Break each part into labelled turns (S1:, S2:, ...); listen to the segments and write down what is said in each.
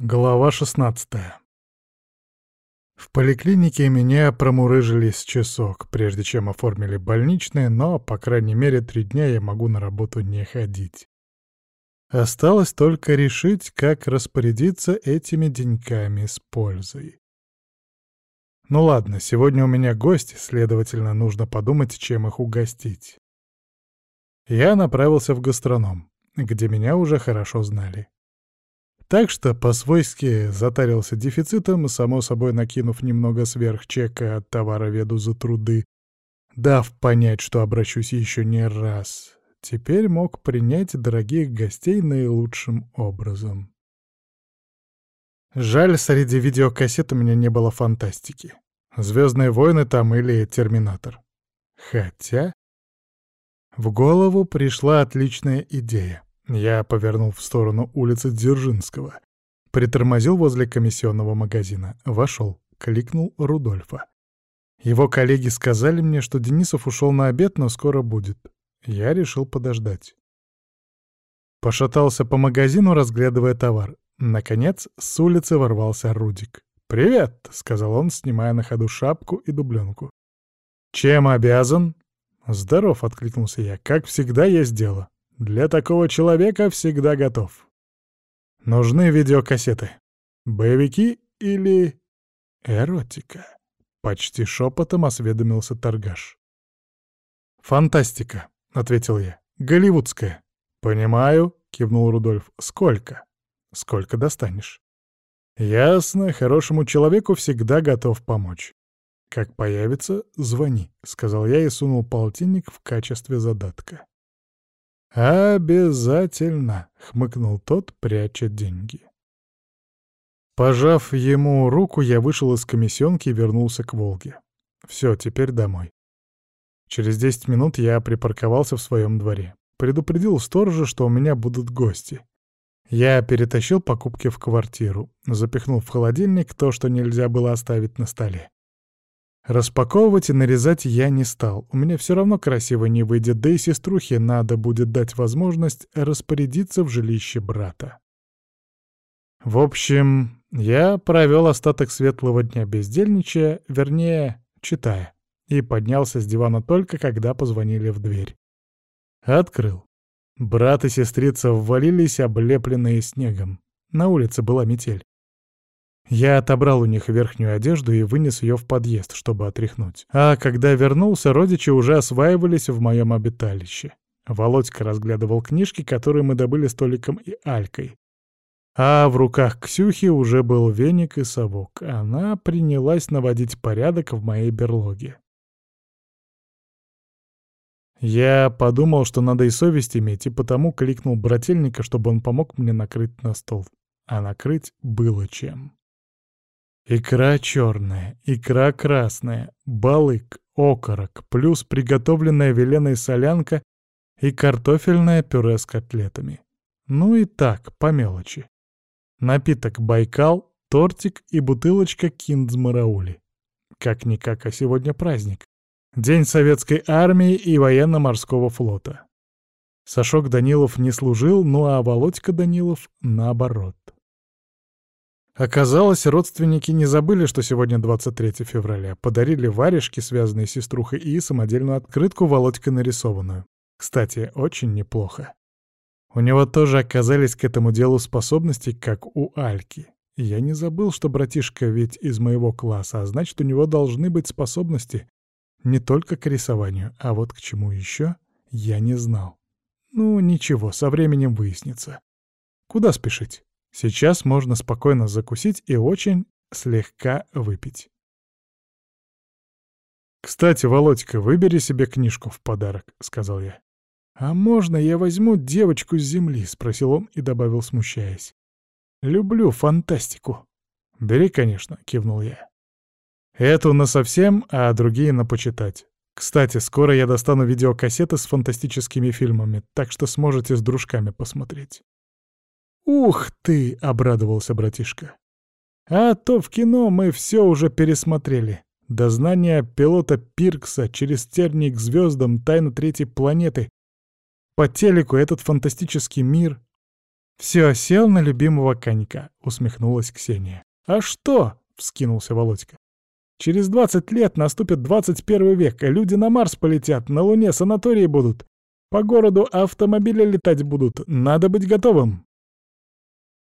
S1: Глава 16 В поликлинике меня промурыжили с часок, прежде чем оформили больничное, но, по крайней мере, три дня я могу на работу не ходить. Осталось только решить, как распорядиться этими деньками с пользой. Ну ладно, сегодня у меня гости, следовательно, нужно подумать, чем их угостить. Я направился в гастроном, где меня уже хорошо знали. Так что по-свойски затарился дефицитом, само собой накинув немного сверхчека от товароведу за труды, дав понять, что обращусь еще не раз. Теперь мог принять дорогих гостей наилучшим образом. Жаль, среди видеокассет у меня не было фантастики. «Звездные войны» там или «Терминатор». Хотя... В голову пришла отличная идея. Я повернул в сторону улицы Дзержинского. Притормозил возле комиссионного магазина. Вошел. Кликнул Рудольфа. Его коллеги сказали мне, что Денисов ушел на обед, но скоро будет. Я решил подождать. Пошатался по магазину, разглядывая товар. Наконец, с улицы ворвался Рудик. «Привет!» — сказал он, снимая на ходу шапку и дубленку. «Чем обязан?» «Здоров!» — откликнулся я. «Как всегда есть дело». Для такого человека всегда готов. Нужны видеокассеты. Боевики или... эротика? Почти шепотом осведомился торгаш. «Фантастика», — ответил я. «Голливудская». «Понимаю», — кивнул Рудольф. «Сколько?» «Сколько достанешь?» «Ясно, хорошему человеку всегда готов помочь. Как появится, звони», — сказал я и сунул полтинник в качестве задатка. «Обязательно!» — хмыкнул тот, пряча деньги. Пожав ему руку, я вышел из комиссионки и вернулся к «Волге». Все, теперь домой. Через десять минут я припарковался в своем дворе. Предупредил сторожа, что у меня будут гости. Я перетащил покупки в квартиру, запихнул в холодильник то, что нельзя было оставить на столе. Распаковывать и нарезать я не стал. У меня все равно красиво не выйдет, да и сеструхе надо будет дать возможность распорядиться в жилище брата. В общем, я провел остаток светлого дня бездельничая, вернее, читая, и поднялся с дивана только когда позвонили в дверь. Открыл. Брат и сестрица ввалились, облепленные снегом. На улице была метель. Я отобрал у них верхнюю одежду и вынес ее в подъезд, чтобы отряхнуть. А когда вернулся, родичи уже осваивались в моем обиталище. Володька разглядывал книжки, которые мы добыли с Толиком и Алькой. А в руках Ксюхи уже был веник и совок. Она принялась наводить порядок в моей берлоге. Я подумал, что надо и совесть иметь, и потому кликнул брательника, чтобы он помог мне накрыть на стол. А накрыть было чем. Икра черная, икра красная, балык, окорок, плюс приготовленная веленой солянка и картофельное пюре с котлетами. Ну и так, по мелочи. Напиток «Байкал», тортик и бутылочка киндзмараули. Как-никак, а сегодня праздник. День советской армии и военно-морского флота. Сашок Данилов не служил, ну а Володька Данилов — наоборот. Оказалось, родственники не забыли, что сегодня 23 февраля. Подарили варежки, связанные с сеструхой, и самодельную открытку Володька нарисованную. Кстати, очень неплохо. У него тоже оказались к этому делу способности, как у Альки. Я не забыл, что братишка ведь из моего класса, а значит, у него должны быть способности не только к рисованию, а вот к чему еще я не знал. Ну, ничего, со временем выяснится. Куда спешить? Сейчас можно спокойно закусить и очень слегка выпить. «Кстати, Володька, выбери себе книжку в подарок», — сказал я. «А можно я возьму девочку с земли?» — спросил он и добавил, смущаясь. «Люблю фантастику». «Бери, конечно», — кивнул я. «Эту на совсем, а другие на почитать. Кстати, скоро я достану видеокассеты с фантастическими фильмами, так что сможете с дружками посмотреть». «Ух ты!» — обрадовался братишка. «А то в кино мы все уже пересмотрели. Дознание пилота Пиркса через терник к звездам, тайна третьей планеты. По телеку этот фантастический мир. «Все, сел на любимого конька», — усмехнулась Ксения. «А что?» — вскинулся Володька. «Через двадцать лет наступит двадцать первый век, и люди на Марс полетят, на Луне санатории будут, по городу автомобили летать будут, надо быть готовым».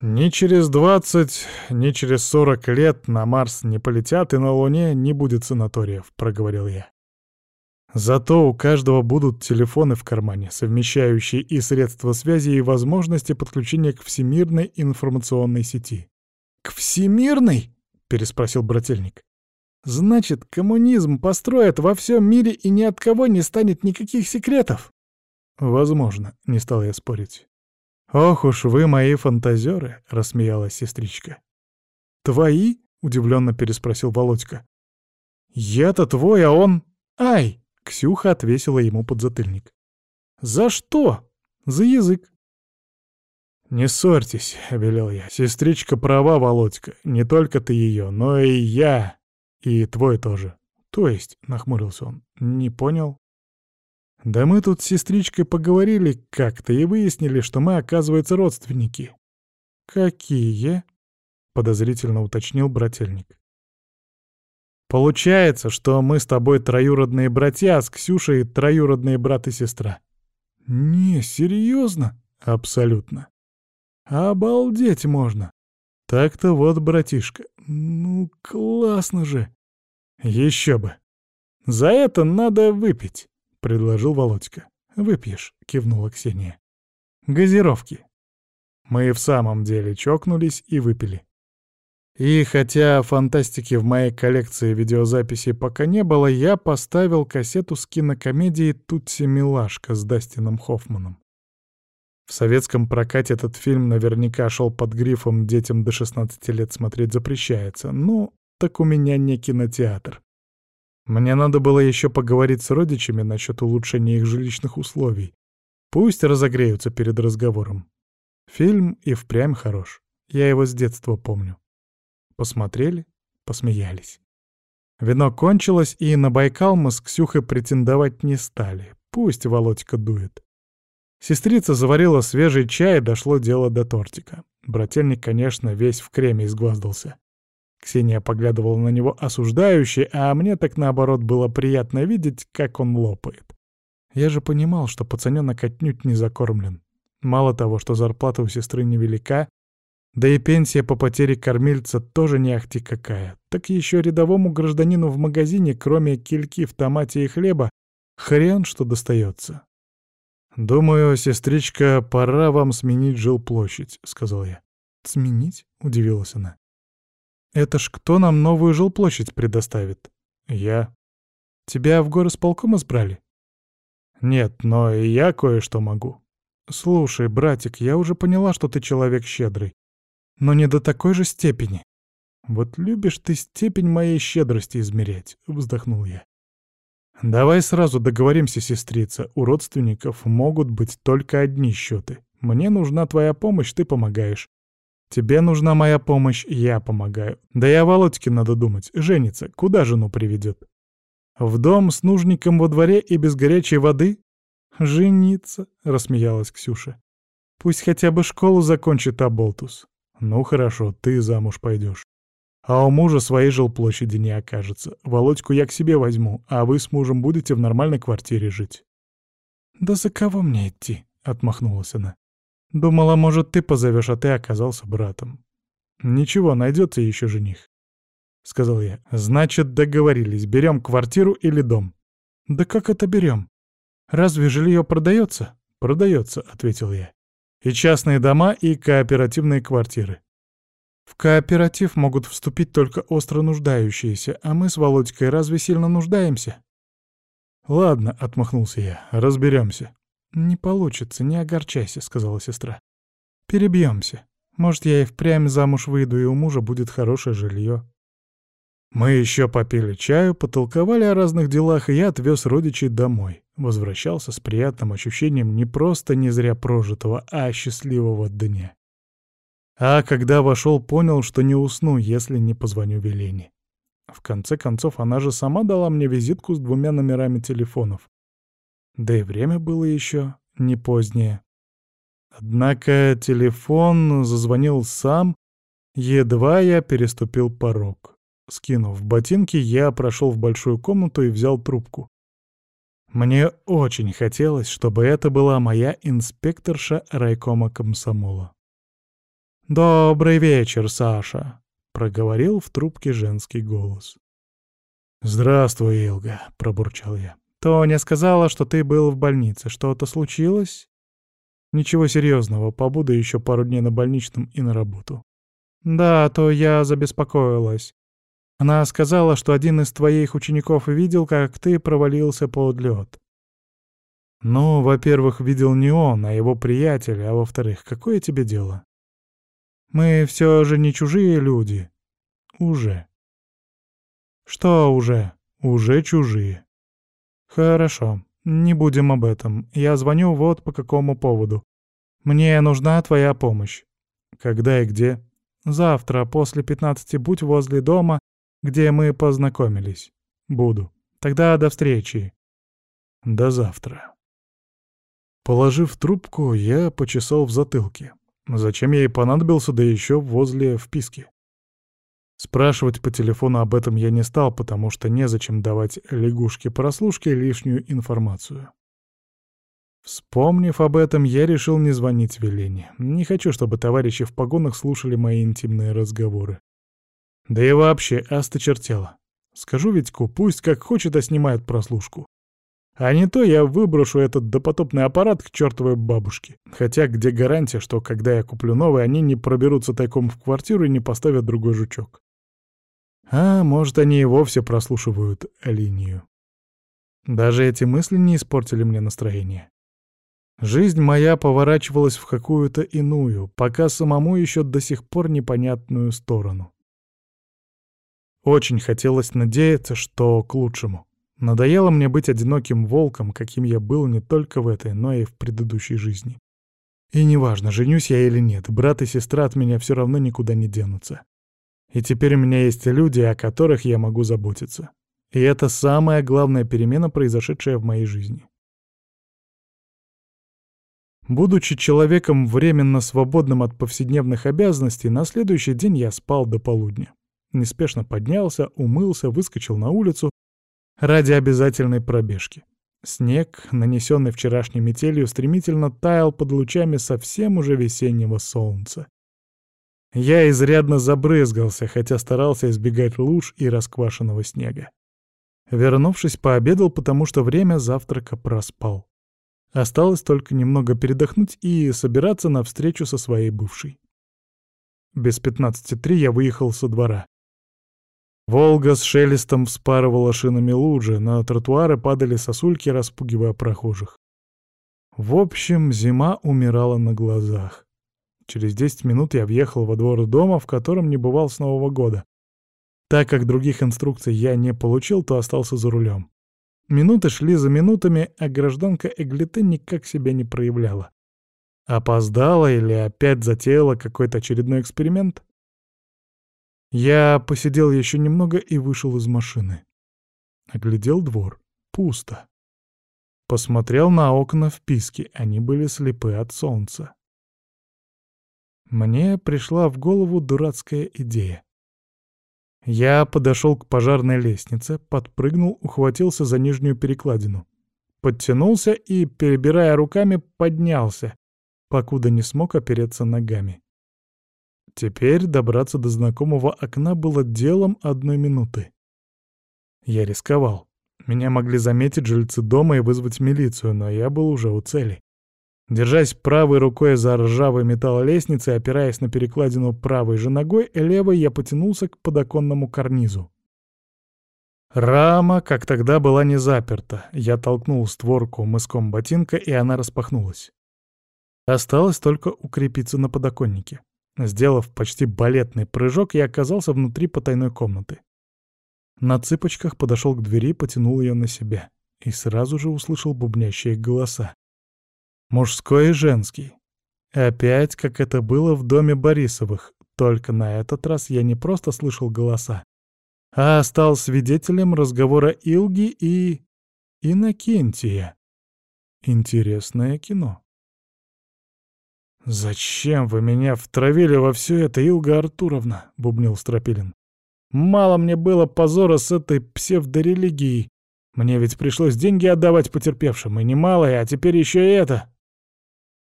S1: Ни через двадцать, ни через сорок лет на Марс не полетят, и на Луне не будет санаториев, — проговорил я. Зато у каждого будут телефоны в кармане, совмещающие и средства связи, и возможности подключения к всемирной информационной сети. «К всемирной?» — переспросил брательник. «Значит, коммунизм построят во всем мире и ни от кого не станет никаких секретов?» «Возможно», — не стал я спорить. «Ох уж вы мои фантазеры», — рассмеялась сестричка. «Твои?» — удивленно переспросил Володька. «Я-то твой, а он... Ай!» Ксюха отвесила ему подзатыльник. «За что?» «За язык». «Не ссорьтесь», — велел я. «Сестричка права, Володька. Не только ты ее, но и я. И твой тоже». «То есть?» — нахмурился он. «Не понял». «Да мы тут с сестричкой поговорили как-то и выяснили, что мы, оказывается, родственники». «Какие?» — подозрительно уточнил брательник. Получается, что мы с тобой троюродные братья, а с Ксюшей троюродные брат и сестра. Не, серьезно? Абсолютно. Обалдеть можно. Так-то вот, братишка. Ну, классно же. Еще бы. За это надо выпить, предложил Володька. Выпьешь, кивнула Ксения. Газировки. Мы в самом деле чокнулись и выпили. И хотя фантастики в моей коллекции видеозаписей пока не было, я поставил кассету с кинокомедией «Тутси Милашка» с Дастином Хоффманом. В советском прокате этот фильм наверняка шел под грифом «Детям до 16 лет смотреть запрещается». Ну, так у меня не кинотеатр. Мне надо было еще поговорить с родичами насчет улучшения их жилищных условий. Пусть разогреются перед разговором. Фильм и впрямь хорош. Я его с детства помню. Посмотрели, посмеялись. Вино кончилось, и на Байкал мы с Ксюхой претендовать не стали. Пусть Володька дует. Сестрица заварила свежий чай, и дошло дело до тортика. Брательник, конечно, весь в креме изгваздался. Ксения поглядывала на него осуждающе, а мне так наоборот было приятно видеть, как он лопает. Я же понимал, что пацанёнок отнюдь не закормлен. Мало того, что зарплата у сестры невелика, да и пенсия по потере кормильца тоже не ахти какая. Так еще рядовому гражданину в магазине, кроме кильки в томате и хлеба, хрен что достается. «Думаю, сестричка, пора вам сменить жилплощадь», — сказал я. «Сменить?» — удивилась она. «Это ж кто нам новую жилплощадь предоставит?» «Я». «Тебя в горосполком избрали?» «Нет, но и я кое-что могу». «Слушай, братик, я уже поняла, что ты человек щедрый но не до такой же степени. Вот любишь ты степень моей щедрости измерять, вздохнул я. Давай сразу договоримся, сестрица, у родственников могут быть только одни счеты. Мне нужна твоя помощь, ты помогаешь. Тебе нужна моя помощь, я помогаю. Да и о Володьке надо думать. Женится, куда жену приведет? В дом с нужником во дворе и без горячей воды? Жениться, рассмеялась Ксюша. Пусть хотя бы школу закончит Аболтус. «Ну хорошо, ты замуж пойдешь. А у мужа своей жилплощади не окажется. Володьку я к себе возьму, а вы с мужем будете в нормальной квартире жить». «Да за кого мне идти?» — отмахнулась она. «Думала, может, ты позовешь, а ты оказался братом». «Ничего, найдется еще жених», — сказал я. «Значит, договорились. Берем квартиру или дом?» «Да как это берем? Разве жилье продается?» «Продается», — ответил я. И частные дома, и кооперативные квартиры. В кооператив могут вступить только остро нуждающиеся, а мы с Володькой разве сильно нуждаемся? Ладно, отмахнулся я, разберемся. Не получится, не огорчайся, сказала сестра. Перебьемся. Может, я и впрямь замуж выйду, и у мужа будет хорошее жилье. Мы еще попили чаю, потолковали о разных делах, и я отвез родичей домой. Возвращался с приятным ощущением не просто не зря прожитого, а счастливого дня. А когда вошел, понял, что не усну, если не позвоню Велене. В конце концов, она же сама дала мне визитку с двумя номерами телефонов. Да и время было еще не позднее. Однако телефон зазвонил сам, едва я переступил порог. Скинув ботинки, я прошел в большую комнату и взял трубку. Мне очень хотелось, чтобы это была моя инспекторша райкома комсомола. «Добрый вечер, Саша», — проговорил в трубке женский голос. «Здравствуй, Илга», — пробурчал я. «Тоня сказала, что ты был в больнице. Что-то случилось?» «Ничего серьезного. Побуду еще пару дней на больничном и на работу». «Да, то я забеспокоилась. Она сказала, что один из твоих учеников видел, как ты провалился под лед. Ну, во-первых, видел не он, а его приятель, а во-вторых, какое тебе дело? Мы все же не чужие люди. Уже. Что уже? Уже чужие. Хорошо, не будем об этом. Я звоню вот по какому поводу. Мне нужна твоя помощь. Когда и где? Завтра после пятнадцати будь возле дома где мы познакомились. Буду. Тогда до встречи. До завтра. Положив трубку, я почесал в затылке. Зачем ей понадобился, да еще возле вписки? Спрашивать по телефону об этом я не стал, потому что незачем давать лягушке-прослушке лишнюю информацию. Вспомнив об этом, я решил не звонить Велене. Не хочу, чтобы товарищи в погонах слушали мои интимные разговоры. Да и вообще, осточертело. Скажу Витьку, пусть как хочет, а снимает прослушку. А не то я выброшу этот допотопный аппарат к чертовой бабушке. Хотя где гарантия, что когда я куплю новый, они не проберутся тайком в квартиру и не поставят другой жучок. А может, они и вовсе прослушивают линию. Даже эти мысли не испортили мне настроение. Жизнь моя поворачивалась в какую-то иную, пока самому еще до сих пор непонятную сторону. Очень хотелось надеяться, что к лучшему. Надоело мне быть одиноким волком, каким я был не только в этой, но и в предыдущей жизни. И неважно, женюсь я или нет, брат и сестра от меня все равно никуда не денутся. И теперь у меня есть люди, о которых я могу заботиться. И это самая главная перемена, произошедшая в моей жизни. Будучи человеком временно свободным от повседневных обязанностей, на следующий день я спал до полудня. Неспешно поднялся, умылся, выскочил на улицу ради обязательной пробежки. Снег, нанесенный вчерашней метелью, стремительно таял под лучами совсем уже весеннего солнца. Я изрядно забрызгался, хотя старался избегать луж и расквашенного снега. Вернувшись, пообедал, потому что время завтрака проспал. Осталось только немного передохнуть и собираться на встречу со своей бывшей. Без пятнадцати три я выехал со двора. Волга с шелестом вспарывала шинами лужи, на тротуары падали сосульки, распугивая прохожих. В общем, зима умирала на глазах. Через десять минут я въехал во двор дома, в котором не бывал с Нового года. Так как других инструкций я не получил, то остался за рулем. Минуты шли за минутами, а гражданка Эглите никак себя не проявляла. Опоздала или опять затеяла какой-то очередной эксперимент? Я посидел еще немного и вышел из машины. Оглядел двор. Пусто. Посмотрел на окна в писке, они были слепы от солнца. Мне пришла в голову дурацкая идея. Я подошел к пожарной лестнице, подпрыгнул, ухватился за нижнюю перекладину. Подтянулся и, перебирая руками, поднялся, покуда не смог опереться ногами. Теперь добраться до знакомого окна было делом одной минуты. Я рисковал. Меня могли заметить жильцы дома и вызвать милицию, но я был уже у цели. Держась правой рукой за ржавый металл лестницы, опираясь на перекладину правой же ногой, левой я потянулся к подоконному карнизу. Рама, как тогда, была не заперта. Я толкнул створку мыском ботинка, и она распахнулась. Осталось только укрепиться на подоконнике. Сделав почти балетный прыжок, я оказался внутри потайной комнаты. На цыпочках подошел к двери, потянул ее на себя. И сразу же услышал бубнящие голоса. Мужской и женский. Опять, как это было в доме Борисовых, только на этот раз я не просто слышал голоса, а стал свидетелем разговора Илги и... Иннокентия. Интересное кино. «Зачем вы меня втравили во все это, Илга Артуровна?» — бубнил Стропилин. «Мало мне было позора с этой псевдорелигией. Мне ведь пришлось деньги отдавать потерпевшим, и немало, а теперь еще и это».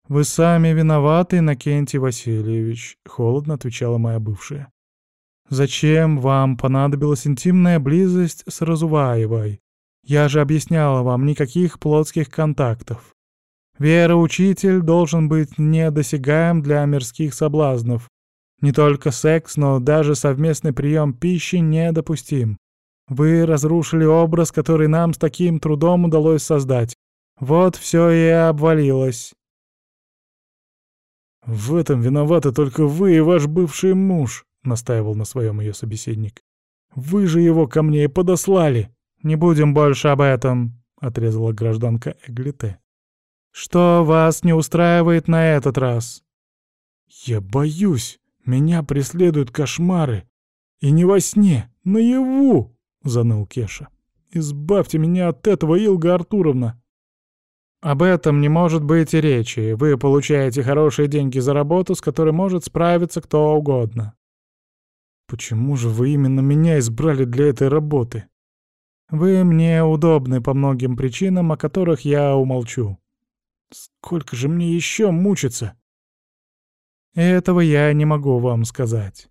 S1: «Вы сами виноваты, Иннокентий Васильевич», — холодно отвечала моя бывшая. «Зачем вам понадобилась интимная близость с Разуваевой? Я же объясняла вам, никаких плотских контактов. Вера-учитель должен быть недосягаем для мирских соблазнов. Не только секс, но даже совместный прием пищи недопустим. Вы разрушили образ, который нам с таким трудом удалось создать. Вот все и обвалилось. «В этом виноваты только вы и ваш бывший муж», — настаивал на своем ее собеседник. «Вы же его ко мне и подослали». «Не будем больше об этом», — отрезала гражданка Эглите. «Что вас не устраивает на этот раз?» «Я боюсь. Меня преследуют кошмары. И не во сне, наяву!» — заныл Кеша. «Избавьте меня от этого, Илга Артуровна!» «Об этом не может быть и речи. Вы получаете хорошие деньги за работу, с которой может справиться кто угодно». «Почему же вы именно меня избрали для этой работы?» «Вы мне удобны по многим причинам, о которых я умолчу. Сколько же мне еще мучиться? Этого я не могу вам сказать.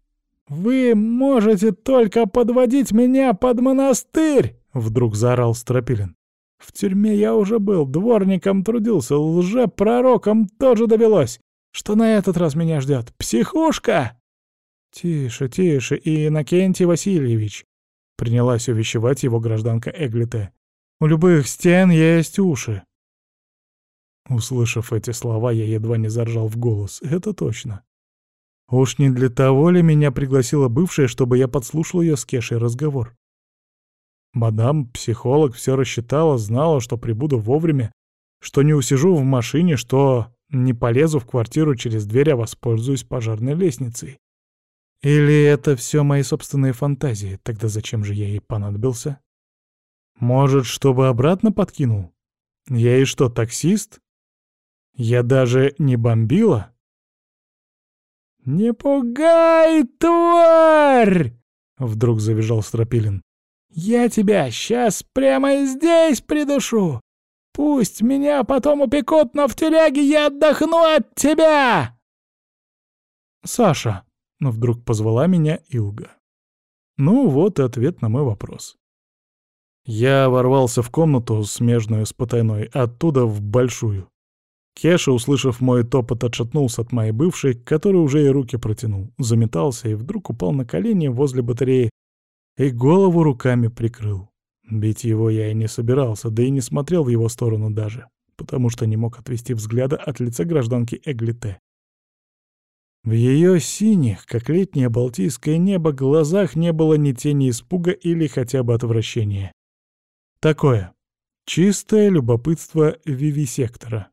S1: Вы можете только подводить меня под монастырь, вдруг заорал Стропилин. В тюрьме я уже был, дворником трудился, лже-пророком тоже довелось. Что на этот раз меня ждет? Психушка! Тише, тише, и Иннокентий Васильевич. Принялась увещевать его гражданка Эглите. У любых стен есть уши. Услышав эти слова, я едва не заржал в голос. Это точно. Уж не для того ли меня пригласила бывшая, чтобы я подслушал ее с Кешей разговор? Мадам, психолог, все рассчитала, знала, что прибуду вовремя, что не усижу в машине, что не полезу в квартиру через дверь, а воспользуюсь пожарной лестницей. Или это все мои собственные фантазии? Тогда зачем же я ей понадобился? Может, чтобы обратно подкинул? Я и что, таксист? Я даже не бомбила? «Не пугай, тварь!» — вдруг завизжал Стропилин. «Я тебя сейчас прямо здесь придушу! Пусть меня потом упекут, но в тюряге я отдохну от тебя!» «Саша!» — вдруг позвала меня Илга. Ну вот и ответ на мой вопрос. Я ворвался в комнату, смежную с потайной, оттуда в большую. Кеша, услышав мой топот, отшатнулся от моей бывшей, который уже и руки протянул, заметался и вдруг упал на колени возле батареи и голову руками прикрыл. Бить его я и не собирался, да и не смотрел в его сторону даже, потому что не мог отвести взгляда от лица гражданки Эглите. В ее синих, как летнее балтийское небо, глазах не было ни тени испуга или хотя бы отвращения. Такое. Чистое любопытство вивисектора.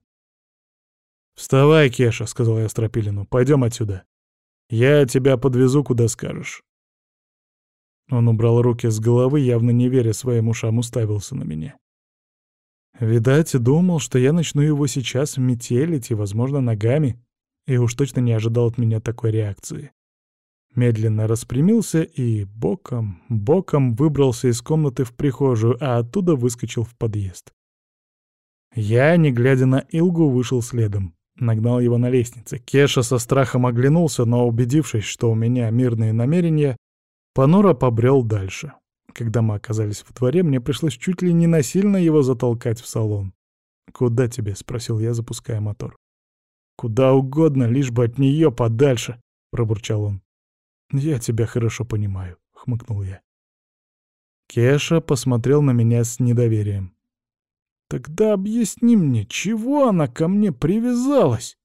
S1: «Вставай, Кеша», — сказал я Стропилину, — «пойдем отсюда. Я тебя подвезу, куда скажешь». Он убрал руки с головы, явно не веря своим ушам, уставился на меня. Видать, думал, что я начну его сейчас метелить и, возможно, ногами, и уж точно не ожидал от меня такой реакции. Медленно распрямился и боком, боком выбрался из комнаты в прихожую, а оттуда выскочил в подъезд. Я, не глядя на Илгу, вышел следом. Нагнал его на лестнице. Кеша со страхом оглянулся, но, убедившись, что у меня мирные намерения, понуро побрел дальше. Когда мы оказались в дворе, мне пришлось чуть ли не насильно его затолкать в салон. «Куда тебе?» — спросил я, запуская мотор. «Куда угодно, лишь бы от нее подальше», — пробурчал он. «Я тебя хорошо понимаю», — хмыкнул я. Кеша посмотрел на меня с недоверием. «Тогда объясни мне, чего она ко мне привязалась?»